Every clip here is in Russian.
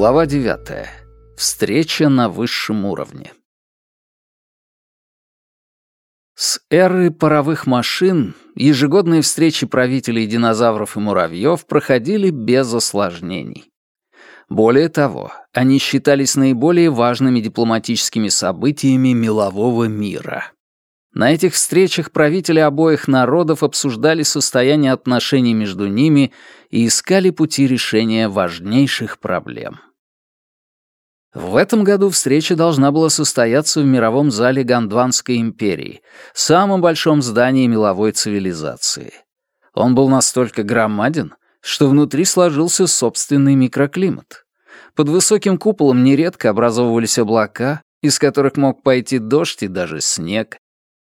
Глава 9. Встреча на высшем уровне. С эры паровых машин ежегодные встречи правителей динозавров и муравьев проходили без осложнений. Более того, они считались наиболее важными дипломатическими событиями мелового мира. На этих встречах правители обоих народов обсуждали состояние отношений между ними и искали пути решения важнейших проблем. В этом году встреча должна была состояться в мировом зале Гондванской империи, самом большом здании меловой цивилизации. Он был настолько громаден, что внутри сложился собственный микроклимат. Под высоким куполом нередко образовывались облака, из которых мог пойти дождь и даже снег.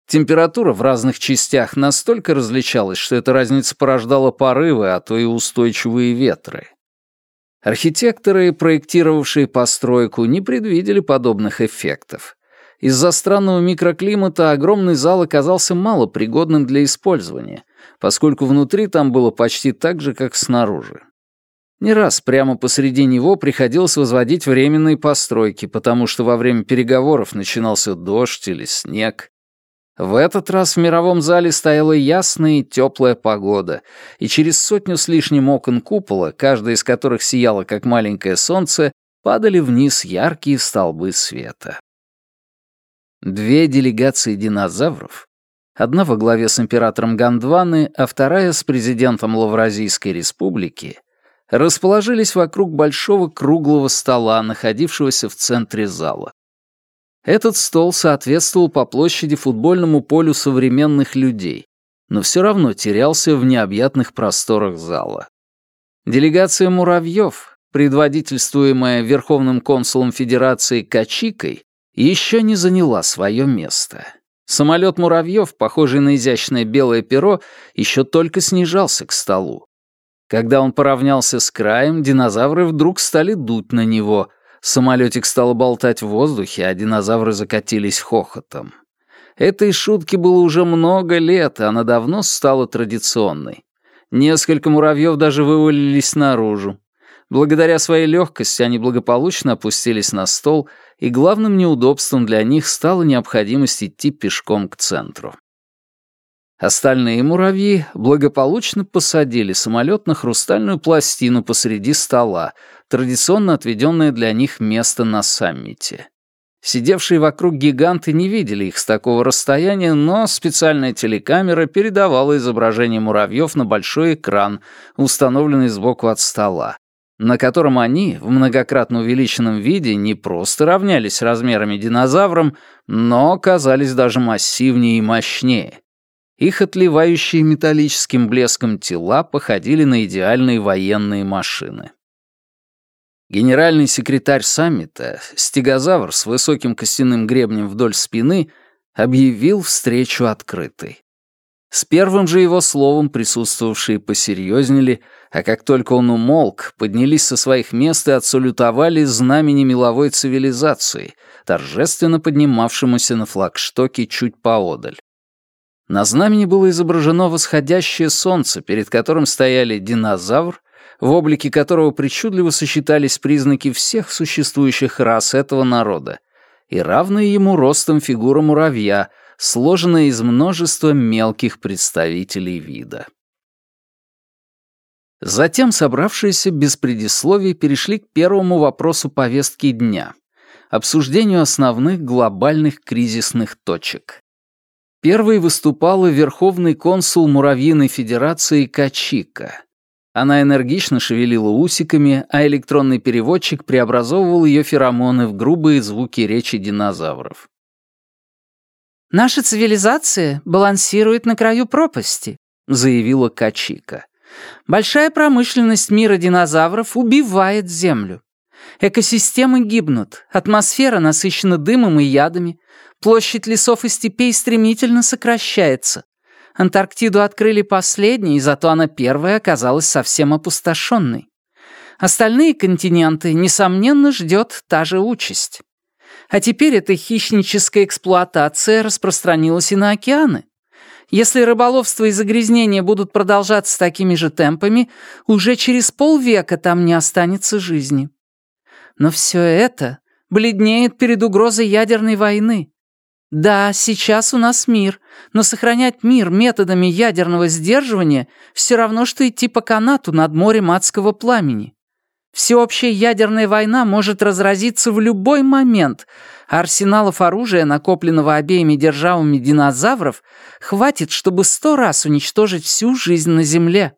Температура в разных частях настолько различалась, что эта разница порождала порывы, а то и устойчивые ветры. Архитекторы, проектировавшие постройку, не предвидели подобных эффектов. Из-за странного микроклимата огромный зал оказался малопригодным для использования, поскольку внутри там было почти так же, как снаружи. Не раз прямо посреди него приходилось возводить временные постройки, потому что во время переговоров начинался дождь или снег. В этот раз в мировом зале стояла ясная и теплая погода, и через сотню с лишним окон купола, каждая из которых сияла как маленькое солнце, падали вниз яркие столбы света. Две делегации динозавров, одна во главе с императором Гондваны, а вторая с президентом Лавразийской республики, расположились вокруг большого круглого стола, находившегося в центре зала. Этот стол соответствовал по площади футбольному полю современных людей, но все равно терялся в необъятных просторах зала. Делегация муравьев, предводительствуемая Верховным консулом Федерации Качикой, еще не заняла свое место. Самолет муравьев, похожий на изящное белое перо, еще только снижался к столу. Когда он поравнялся с краем, динозавры вдруг стали дуть на него, Самолетик стал болтать в воздухе, а динозавры закатились хохотом. Этой шутке было уже много лет, и она давно стала традиционной. Несколько муравьев даже вывалились наружу. Благодаря своей легкости они благополучно опустились на стол, и главным неудобством для них стала необходимость идти пешком к центру. Остальные муравьи благополучно посадили самолет на хрустальную пластину посреди стола, традиционно отведенное для них место на саммите. Сидевшие вокруг гиганты не видели их с такого расстояния, но специальная телекамера передавала изображение муравьев на большой экран, установленный сбоку от стола, на котором они в многократно увеличенном виде не просто равнялись размерами динозаврам, но казались даже массивнее и мощнее. Их отливающие металлическим блеском тела походили на идеальные военные машины. Генеральный секретарь саммита, стегозавр с высоким костяным гребнем вдоль спины, объявил встречу открытой. С первым же его словом присутствовавшие посерьезнели, а как только он умолк, поднялись со своих мест и отсалютовали знамени меловой цивилизации, торжественно поднимавшемуся на флагштоке чуть поодаль. На знамени было изображено восходящее солнце, перед которым стояли динозавр, в облике которого причудливо сочетались признаки всех существующих рас этого народа, и равная ему ростом фигура муравья, сложенная из множества мелких представителей вида. Затем собравшиеся без предисловий перешли к первому вопросу повестки дня — обсуждению основных глобальных кризисных точек. Первой выступала верховный консул Муравьиной Федерации Качика. Она энергично шевелила усиками, а электронный переводчик преобразовывал ее феромоны в грубые звуки речи динозавров. «Наша цивилизация балансирует на краю пропасти», — заявила Качика. «Большая промышленность мира динозавров убивает Землю. Экосистемы гибнут, атмосфера насыщена дымом и ядами, Площадь лесов и степей стремительно сокращается. Антарктиду открыли последней, зато она первая оказалась совсем опустошенной. Остальные континенты, несомненно, ждет та же участь. А теперь эта хищническая эксплуатация распространилась и на океаны. Если рыболовство и загрязнение будут продолжаться такими же темпами, уже через полвека там не останется жизни. Но все это бледнеет перед угрозой ядерной войны. Да, сейчас у нас мир, но сохранять мир методами ядерного сдерживания все равно, что идти по канату над морем адского пламени. Всеобщая ядерная война может разразиться в любой момент, а арсеналов оружия, накопленного обеими державами динозавров, хватит, чтобы сто раз уничтожить всю жизнь на Земле.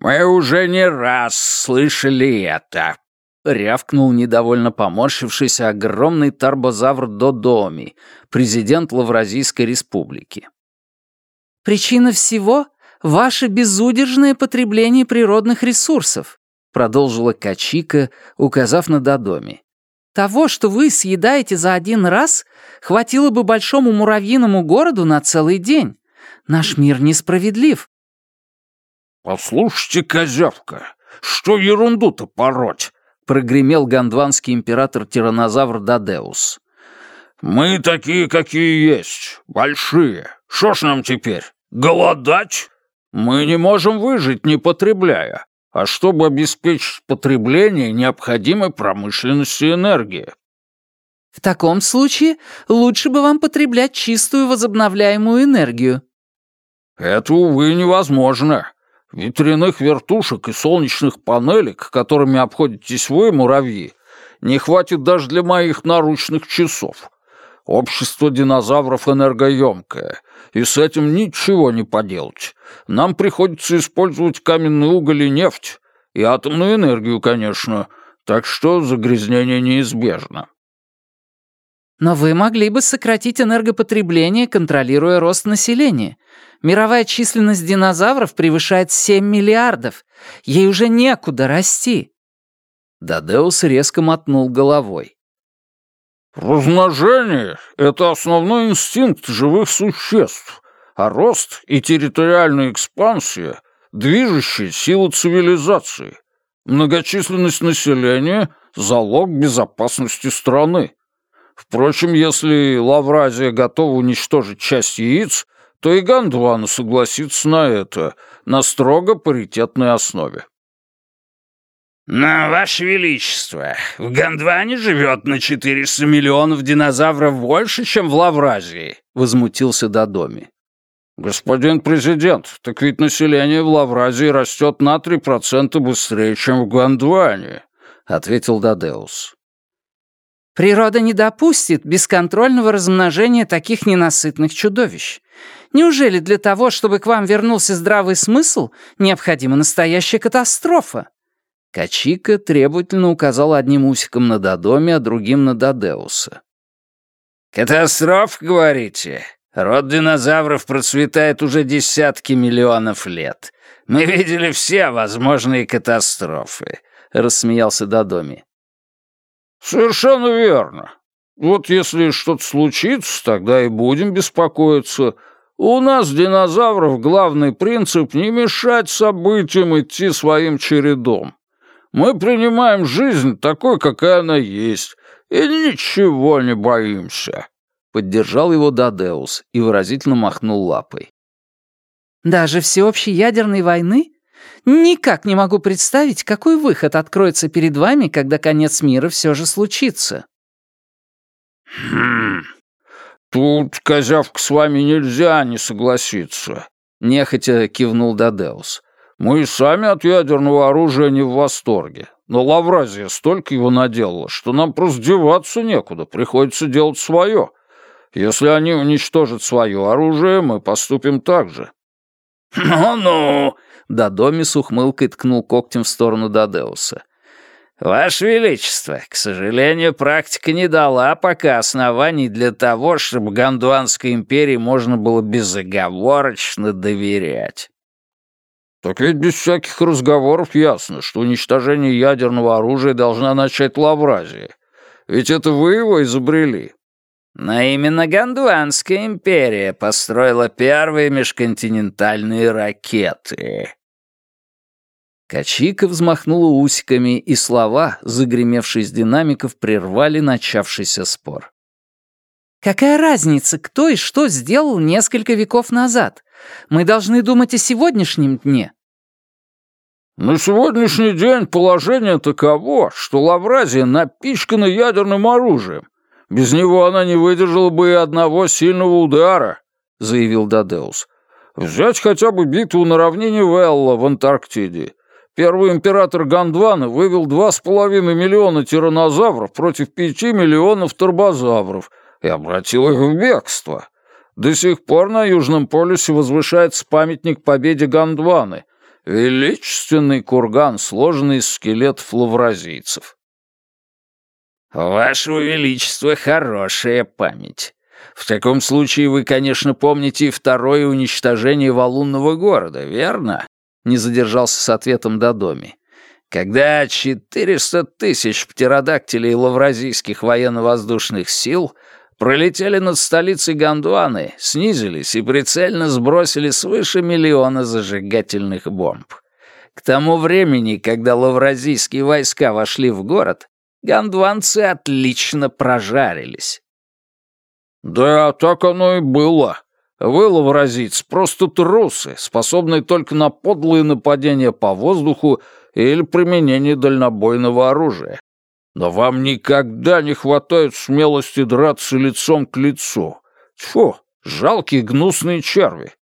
«Мы уже не раз слышали это», рявкнул недовольно поморщившийся огромный тарбозавр Додоми, президент Лавразийской республики. «Причина всего — ваше безудержное потребление природных ресурсов», продолжила Качика, указав на Додоми. «Того, что вы съедаете за один раз, хватило бы большому муравьиному городу на целый день. Наш мир несправедлив». «Послушайте, козявка, что ерунду-то пороть?» Прогремел гондванский император-тиранозавр Дадеус. «Мы такие, какие есть, большие. Что ж нам теперь, голодать? Мы не можем выжить, не потребляя. А чтобы обеспечить потребление, необходимы промышленность и энергия». «В таком случае лучше бы вам потреблять чистую возобновляемую энергию». «Это, увы, невозможно. Ветряных вертушек и солнечных панелек, которыми обходитесь вы, муравьи, не хватит даже для моих наручных часов. Общество динозавров энергоемкое, и с этим ничего не поделать. Нам приходится использовать каменный уголь и нефть, и атомную энергию, конечно, так что загрязнение неизбежно. Но вы могли бы сократить энергопотребление, контролируя рост населения. Мировая численность динозавров превышает 7 миллиардов. Ей уже некуда расти. Дадеус резко мотнул головой. «Размножение — это основной инстинкт живых существ, а рост и территориальная экспансия — движущая сила цивилизации. Многочисленность населения — залог безопасности страны. Впрочем, если Лавразия готова уничтожить часть яиц, то и Гондвана согласится на это, на строго паритетной основе. «Но, Ваше Величество, в Гондване живет на 400 миллионов динозавров больше, чем в Лавразии», — возмутился Додоми. «Господин президент, так ведь население в Лавразии растет на 3% быстрее, чем в Гондване», — ответил Дадеус. Природа не допустит бесконтрольного размножения таких ненасытных чудовищ. Неужели для того, чтобы к вам вернулся здравый смысл, необходима настоящая катастрофа?» Качика требовательно указал одним усиком на Додоме, а другим на Дадеуса. «Катастроф, говорите? Род динозавров процветает уже десятки миллионов лет. Мы видели все возможные катастрофы», — рассмеялся Додоми. «Совершенно верно. Вот если что-то случится, тогда и будем беспокоиться. У нас, динозавров, главный принцип — не мешать событиям идти своим чередом. Мы принимаем жизнь такой, какая она есть, и ничего не боимся». Поддержал его Дадеус и выразительно махнул лапой. «Даже всеобщей ядерной войны?» Никак не могу представить, какой выход откроется перед вами, когда конец мира все же случится». «Хм... Тут, козявка, с вами нельзя не согласиться», — нехотя кивнул Дадеус. «Мы и сами от ядерного оружия не в восторге. Но Лавразия столько его наделала, что нам просто деваться некуда, приходится делать свое. Если они уничтожат свое оружие, мы поступим так же». «Ну-ну», Дадоми с ухмылкой ткнул когтем в сторону Дадеуса. «Ваше Величество, к сожалению, практика не дала пока оснований для того, чтобы Гондуанской империи можно было безоговорочно доверять». «Так ведь без всяких разговоров ясно, что уничтожение ядерного оружия должна начать Лавразия. Ведь это вы его изобрели». Но именно Гондуанская империя построила первые межконтинентальные ракеты. Качика взмахнула усиками, и слова, загремевшие из динамиков, прервали начавшийся спор. «Какая разница, кто и что сделал несколько веков назад? Мы должны думать о сегодняшнем дне». На сегодняшний день положение таково, что Лавразия напичкана ядерным оружием. Без него она не выдержала бы и одного сильного удара, заявил Дадеус. Взять хотя бы битву на равнине Велла в Антарктиде. Первый император Гондвана вывел два с половиной миллиона тиранозавров против пяти миллионов турбозавров и обратил их в бегство. До сих пор на Южном полюсе возвышается памятник победе Гондваны, величественный курган, сложенный из скелетов лавразийцев. «Ваше Величество, хорошая память. В таком случае вы, конечно, помните и второе уничтожение валунного города, верно?» Не задержался с ответом до доми. Когда 400 тысяч птеродактилей лавразийских военно-воздушных сил пролетели над столицей Гондуаны, снизились и прицельно сбросили свыше миллиона зажигательных бомб. К тому времени, когда лавразийские войска вошли в город, гондванцы отлично прожарились. «Да, так оно и было», вы, лавразийцы, просто трусы, способные только на подлые нападения по воздуху или применение дальнобойного оружия. Но вам никогда не хватает смелости драться лицом к лицу. Тьфу, жалкие гнусные черви.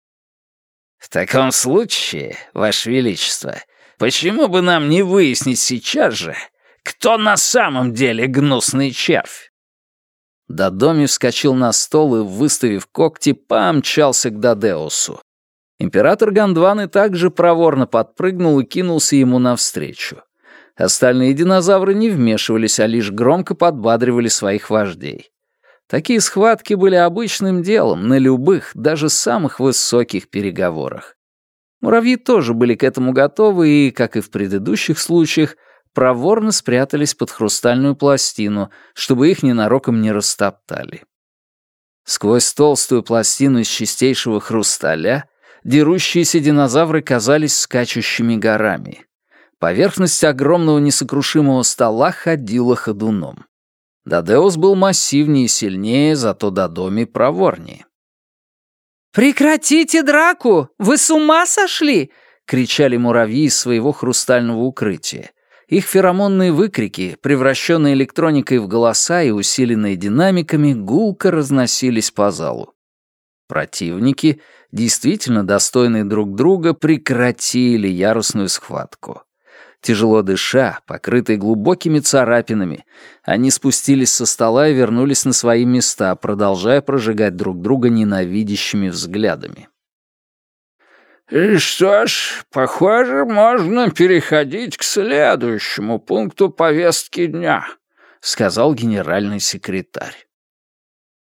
В таком случае, Ваше Величество, почему бы нам не выяснить сейчас же, кто на самом деле гнусный червь? Дадоми вскочил на стол и, выставив когти, помчался к Дадеусу. Император Гондваны также проворно подпрыгнул и кинулся ему навстречу. Остальные динозавры не вмешивались, а лишь громко подбадривали своих вождей. Такие схватки были обычным делом на любых, даже самых высоких переговорах. Муравьи тоже были к этому готовы и, как и в предыдущих случаях, проворно спрятались под хрустальную пластину, чтобы их ненароком не растоптали. Сквозь толстую пластину из чистейшего хрусталя дерущиеся динозавры казались скачущими горами. Поверхность огромного несокрушимого стола ходила ходуном. Дадеус был массивнее и сильнее, зато Дадоми проворнее. «Прекратите драку! Вы с ума сошли?» — кричали муравьи из своего хрустального укрытия. Их феромонные выкрики, превращенные электроникой в голоса и усиленные динамиками, гулко разносились по залу. Противники, действительно достойные друг друга, прекратили яростную схватку. Тяжело дыша, покрытые глубокими царапинами, они спустились со стола и вернулись на свои места, продолжая прожигать друг друга ненавидящими взглядами. И что ж, похоже, можно переходить к следующему пункту повестки дня», — сказал генеральный секретарь.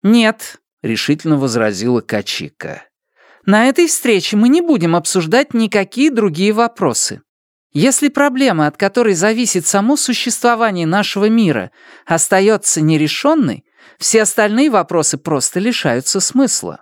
«Нет», — решительно возразила Качика. «На этой встрече мы не будем обсуждать никакие другие вопросы. Если проблема, от которой зависит само существование нашего мира, остается нерешенной, все остальные вопросы просто лишаются смысла».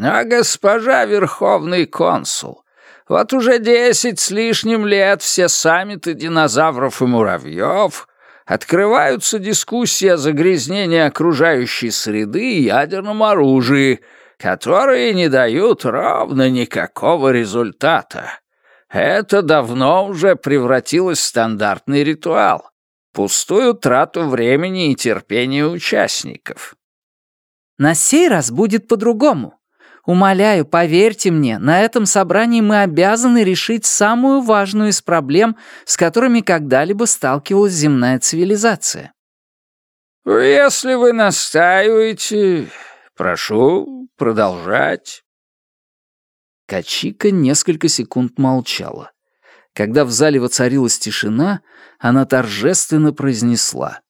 Но, госпожа Верховный консул, вот уже десять с лишним лет все саммиты динозавров и муравьев открываются дискуссии о загрязнении окружающей среды и ядерном оружии, которые не дают ровно никакого результата. Это давно уже превратилось в стандартный ритуал, пустую трату времени и терпения участников. На сей раз будет по-другому. Умоляю, поверьте мне, на этом собрании мы обязаны решить самую важную из проблем, с которыми когда-либо сталкивалась земная цивилизация. Если вы настаиваете, прошу продолжать. Качика несколько секунд молчала. Когда в зале воцарилась тишина, она торжественно произнесла.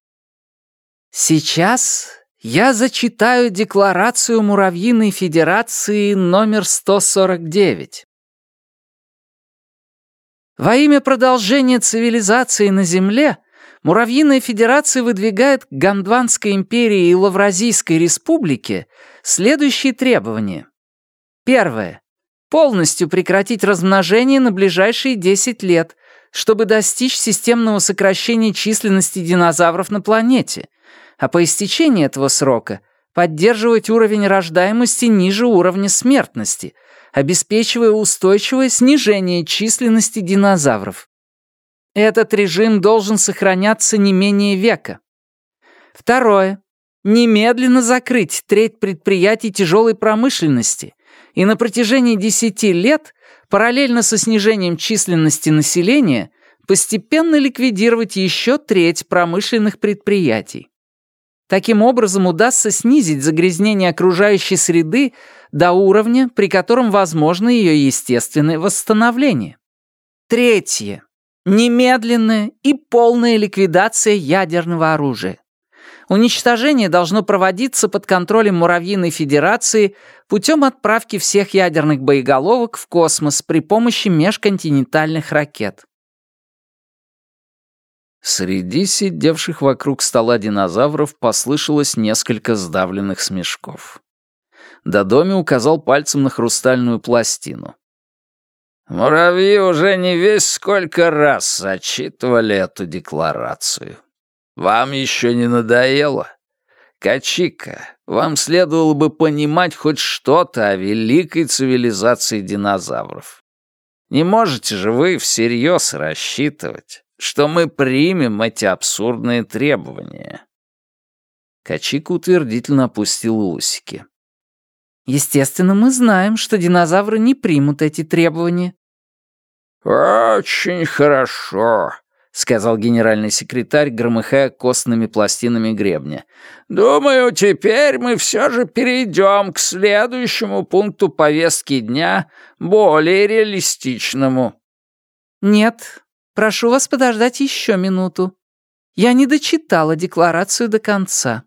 «Сейчас я зачитаю декларацию Муравьиной Федерации номер 149. Во имя продолжения цивилизации на Земле Муравьиная Федерация выдвигает к Гондванской империи и Лавразийской республике следующие требования. Первое. Полностью прекратить размножение на ближайшие 10 лет, чтобы достичь системного сокращения численности динозавров на планете — а по истечении этого срока поддерживать уровень рождаемости ниже уровня смертности, обеспечивая устойчивое снижение численности динозавров. Этот режим должен сохраняться не менее века. Второе. Немедленно закрыть треть предприятий тяжелой промышленности и на протяжении 10 лет, параллельно со снижением численности населения, постепенно ликвидировать еще треть промышленных предприятий. Таким образом удастся снизить загрязнение окружающей среды до уровня, при котором возможно ее естественное восстановление. Третье. Немедленная и полная ликвидация ядерного оружия. Уничтожение должно проводиться под контролем Муравьиной Федерации путем отправки всех ядерных боеголовок в космос при помощи межконтинентальных ракет. Среди сидевших вокруг стола динозавров послышалось несколько сдавленных смешков. Додоми указал пальцем на хрустальную пластину. «Муравьи уже не весь сколько раз зачитывали эту декларацию. Вам еще не надоело? Качика, вам следовало бы понимать хоть что-то о великой цивилизации динозавров. Не можете же вы всерьез рассчитывать, что мы примем эти абсурдные требования?» Качика утвердительно опустил усики. «Естественно, мы знаем, что динозавры не примут эти требования». «Очень хорошо», — сказал генеральный секретарь, громыхая костными пластинами гребня. «Думаю, теперь мы все же перейдем к следующему пункту повестки дня, более реалистичному». «Нет, прошу вас подождать еще минуту. Я не дочитала декларацию до конца.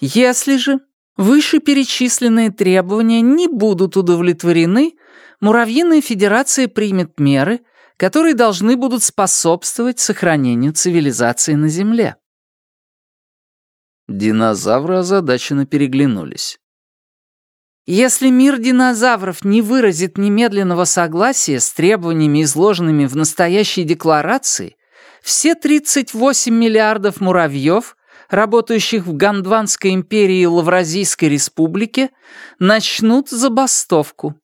Если же вышеперечисленные требования не будут удовлетворены, Муравьиная Федерация примет меры, которые должны будут способствовать сохранению цивилизации на Земле. Динозавры озадаченно переглянулись. Если мир динозавров не выразит немедленного согласия с требованиями, изложенными в настоящей декларации, все 38 миллиардов муравьев, работающих в Гондванской империи и Лавразийской республике, начнут забастовку.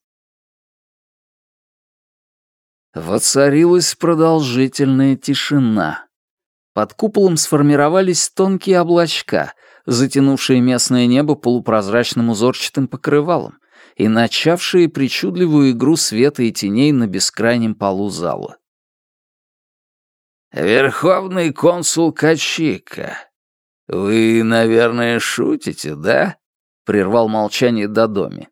Воцарилась продолжительная тишина. Под куполом сформировались тонкие облачка, затянувшие местное небо полупрозрачным узорчатым покрывалом и начавшие причудливую игру света и теней на бескрайнем полу зала. «Верховный консул Качика, вы, наверное, шутите, да?» — прервал молчание Додоми.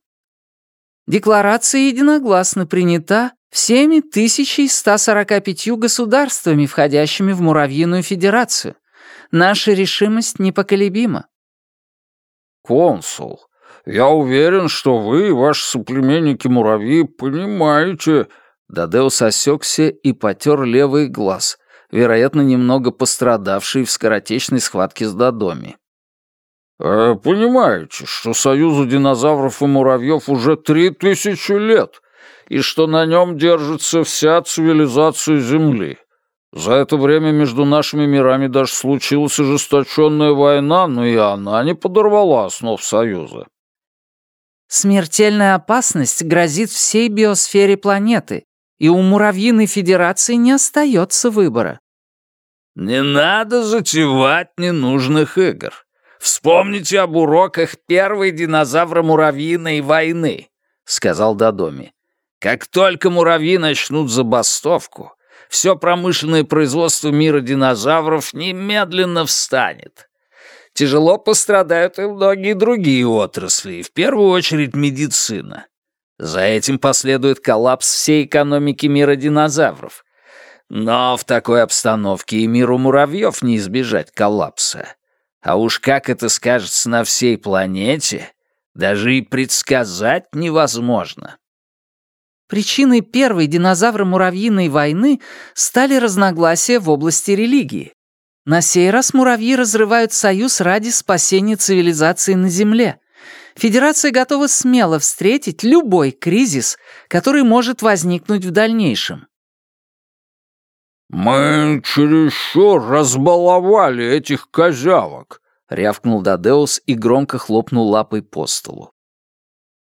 «Декларация единогласно принята всеми 1145 государствами, входящими в Муравьиную Федерацию. Наша решимость непоколебима. «Консул, я уверен, что вы и ваши соплеменники-муравьи понимаете...» Дадеус осекся и потер левый глаз, вероятно, немного пострадавший в скоротечной схватке с Дадоми. «Э, «Понимаете, что союзу динозавров и муравьев уже три тысячи лет, и что на нем держится вся цивилизация Земли. За это время между нашими мирами даже случилась ожесточенная война, но и она не подорвала основ Союза. Смертельная опасность грозит всей биосфере планеты, и у Муравьиной Федерации не остается выбора. «Не надо затевать ненужных игр. Вспомните об уроках первой динозавра-муравьиной войны», — сказал Дадоми. Как только муравьи начнут забастовку, все промышленное производство мира динозавров немедленно встанет. Тяжело пострадают и многие другие отрасли, в первую очередь медицина. За этим последует коллапс всей экономики мира динозавров. Но в такой обстановке и миру муравьев не избежать коллапса. А уж как это скажется на всей планете, даже и предсказать невозможно. Причиной первой динозавро-муравьиной войны стали разногласия в области религии. На сей раз муравьи разрывают союз ради спасения цивилизации на Земле. Федерация готова смело встретить любой кризис, который может возникнуть в дальнейшем. «Мы чересчур разбаловали этих козявок», — рявкнул Дадеус и громко хлопнул лапой по столу.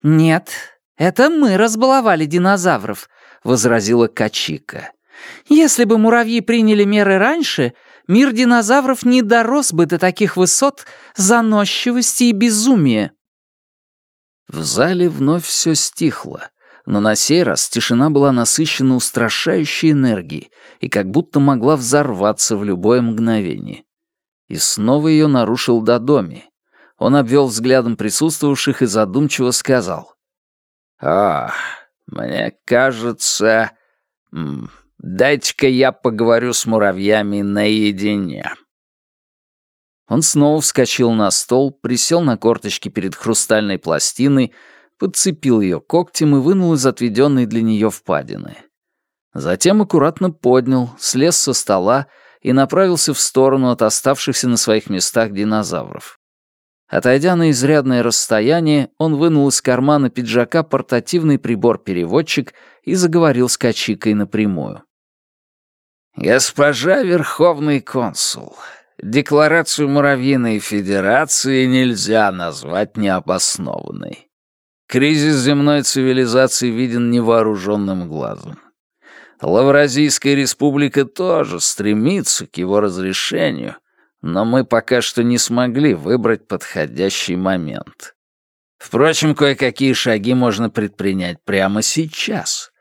«Нет, «Это мы разбаловали динозавров», — возразила Качика. «Если бы муравьи приняли меры раньше, мир динозавров не дорос бы до таких высот заносчивости и безумия». В зале вновь все стихло, но на сей раз тишина была насыщена устрашающей энергией и как будто могла взорваться в любое мгновение. И снова ее нарушил Дадоми. Он обвел взглядом присутствовавших и задумчиво сказал. «А, мне кажется... Дайте-ка я поговорю с муравьями наедине». Он снова вскочил на стол, присел на корточки перед хрустальной пластиной, подцепил ее когтем и вынул из отведенной для нее впадины. Затем аккуратно поднял, слез со стола и направился в сторону от оставшихся на своих местах динозавров. Отойдя на изрядное расстояние, он вынул из кармана пиджака портативный прибор-переводчик и заговорил с Качикой напрямую. «Госпожа Верховный консул, декларацию Муравьиной Федерации нельзя назвать необоснованной. Кризис земной цивилизации виден невооруженным глазом. Лавразийская республика тоже стремится к его разрешению, но мы пока что не смогли выбрать подходящий момент. Впрочем, кое-какие шаги можно предпринять прямо сейчас.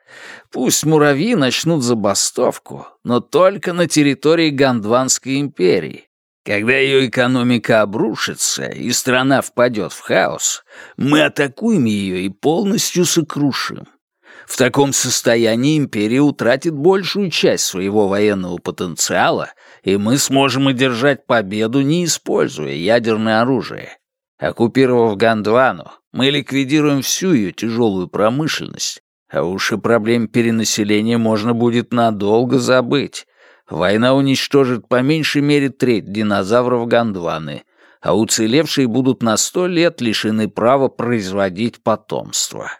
Пусть муравьи начнут забастовку, но только на территории Гондванской империи, когда ее экономика обрушится и страна впадет в хаос, мы атакуем ее и полностью сокрушим. В таком состоянии империя утратит большую часть своего военного потенциала, и мы сможем одержать победу, не используя ядерное оружие. Оккупировав Гондвану, мы ликвидируем всю ее тяжелую промышленность, а уж и проблем перенаселения можно будет надолго забыть, Война уничтожит по меньшей мере треть динозавров Гондваны, а уцелевшие будут на сто лет лишены права производить потомство.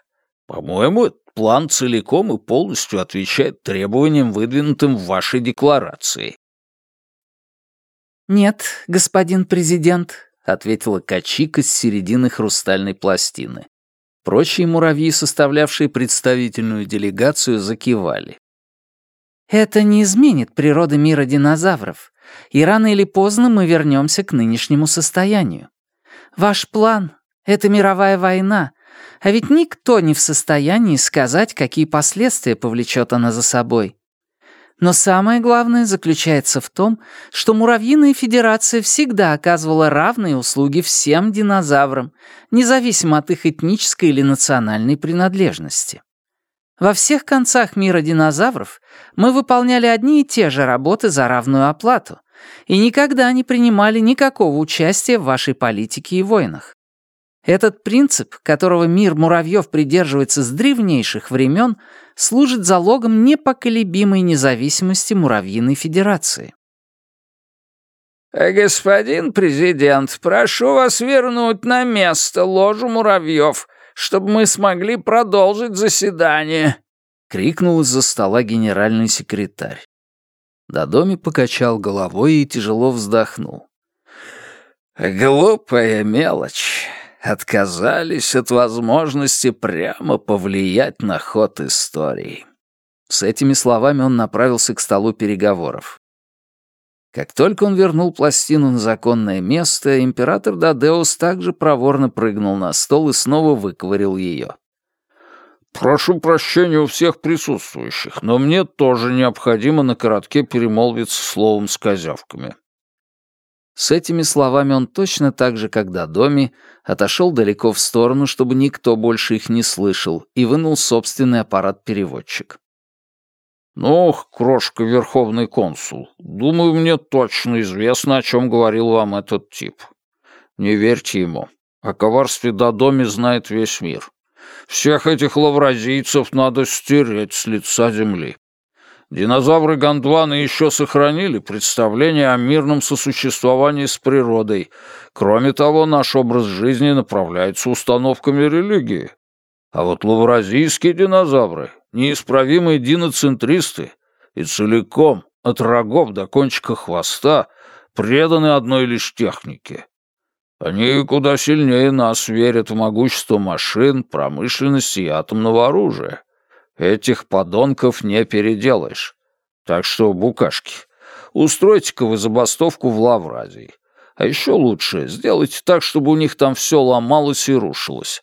По-моему, план целиком и полностью отвечает требованиям, выдвинутым в вашей декларации. «Нет, господин президент», — ответила Качика с середины хрустальной пластины. Прочие муравьи, составлявшие представительную делегацию, закивали. Это не изменит природы мира динозавров, и рано или поздно мы вернемся к нынешнему состоянию. Ваш план — это мировая война, а ведь никто не в состоянии сказать, какие последствия повлечет она за собой. Но самое главное заключается в том, что Муравьиная Федерация всегда оказывала равные услуги всем динозаврам, независимо от их этнической или национальной принадлежности. Во всех концах мира динозавров мы выполняли одни и те же работы за равную оплату и никогда не принимали никакого участия в вашей политике и войнах. Этот принцип, которого мир муравьев придерживается с древнейших времен, служит залогом непоколебимой независимости Муравьиной Федерации. «Господин президент, прошу вас вернуть на место ложу муравьев», чтобы мы смогли продолжить заседание!» — крикнул из-за стола генеральный секретарь. Додоми покачал головой и тяжело вздохнул. «Глупая мелочь. Отказались от возможности прямо повлиять на ход истории». С этими словами он направился к столу переговоров. Как только он вернул пластину на законное место, император Дадеус также проворно прыгнул на стол и снова выковырил ее. «Прошу прощения у всех присутствующих, но мне тоже необходимо на коротке перемолвиться словом с козявками». С этими словами он точно так же, как Дадоми, отошел далеко в сторону, чтобы никто больше их не слышал, и вынул собственный аппарат-переводчик. «Ну, крошка Верховный консул, думаю, мне точно известно, о чем говорил вам этот тип. Не верьте ему. О коварстве Додоми знает весь мир. Всех этих лавразийцев надо стереть с лица земли. Динозавры Гондваны еще сохранили представление о мирном сосуществовании с природой. Кроме того, наш образ жизни направляется установками религии. А вот лавразийские динозавры неисправимые диноцентристы и целиком, от рогов до кончика хвоста, преданы одной лишь технике. Они куда сильнее нас верят в могущество машин, промышленности и атомного оружия. Этих подонков не переделаешь. Так что, букашки, устройте-ка вы забастовку в Лавразии. А еще лучше, сделайте так, чтобы у них там все ломалось и рушилось.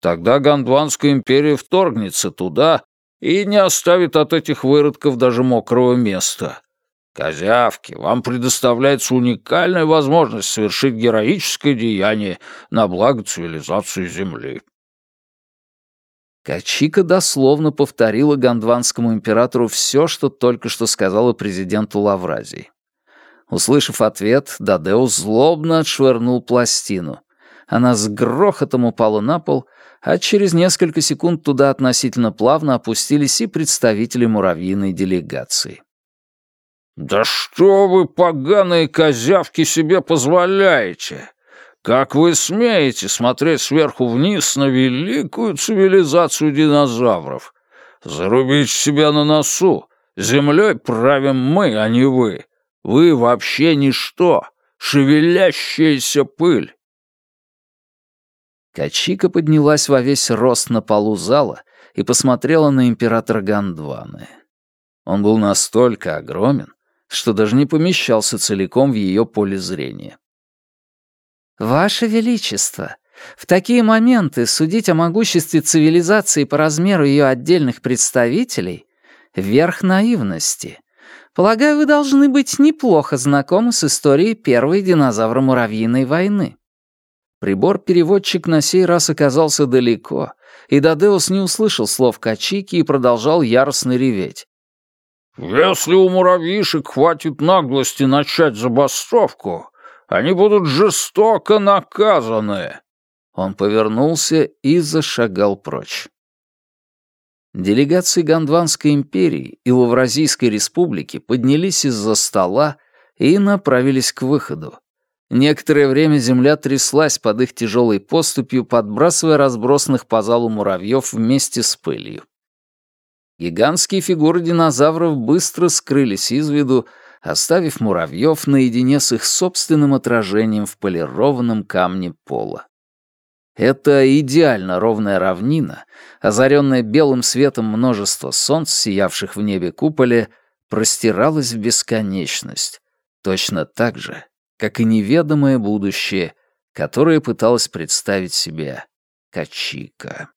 Тогда Гондванская империя вторгнется туда и не оставит от этих выродков даже мокрого места. Козявки, вам предоставляется уникальная возможность совершить героическое деяние на благо цивилизации Земли. Качика дословно повторила гондванскому императору все, что только что сказала президенту Лавразии. Услышав ответ, Дадеус злобно отшвырнул пластину. Она с грохотом упала на пол, а через несколько секунд туда относительно плавно опустились и представители муравьиной делегации. «Да что вы, поганые козявки, себе позволяете? Как вы смеете смотреть сверху вниз на великую цивилизацию динозавров? Зарубите себя на носу. Землей правим мы, а не вы. Вы вообще ничто, шевелящаяся пыль. Качика поднялась во весь рост на полу зала и посмотрела на императора Гандваны. Он был настолько огромен, что даже не помещался целиком в ее поле зрения. «Ваше Величество, в такие моменты судить о могуществе цивилизации по размеру ее отдельных представителей — верх наивности. Полагаю, вы должны быть неплохо знакомы с историей первой динозавро-муравьиной войны». Прибор-переводчик на сей раз оказался далеко, и Дадеус не услышал слов Качики и продолжал яростно реветь. «Если у муравьишек хватит наглости начать забастовку, они будут жестоко наказаны!» Он повернулся и зашагал прочь. Делегации Гондванской империи и Лавразийской республики поднялись из-за стола и направились к выходу. Некоторое время земля тряслась под их тяжелой поступью, подбрасывая разбросанных по залу муравьев вместе с пылью. Гигантские фигуры динозавров быстро скрылись из виду, оставив муравьев наедине с их собственным отражением в полированном камне пола. Это идеально ровная равнина, озаренная белым светом множества солнц, сиявших в небе куполе, простиралась в бесконечность, точно так же, как и неведомое будущее, которое пыталась представить себе Качика.